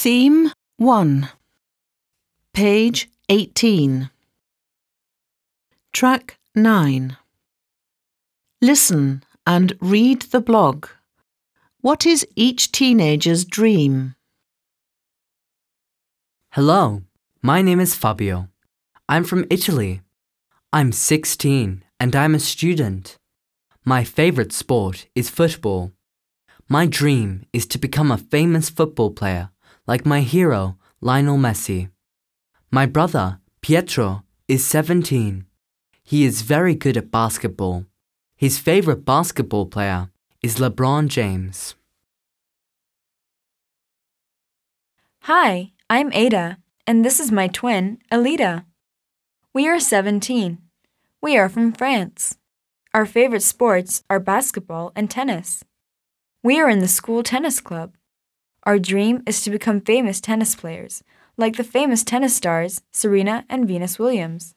Theme 1. Page 18. Track 9. Listen and read the blog. What is each teenager's dream? Hello, my name is Fabio. I'm from Italy. I'm 16 and I'm a student. My favorite sport is football. My dream is to become a famous football player like my hero, Lionel Messi. My brother, Pietro, is 17. He is very good at basketball. His favorite basketball player is LeBron James. Hi, I'm Ada, and this is my twin, Alita. We are 17. We are from France. Our favorite sports are basketball and tennis. We are in the school tennis club. Our dream is to become famous tennis players, like the famous tennis stars Serena and Venus Williams.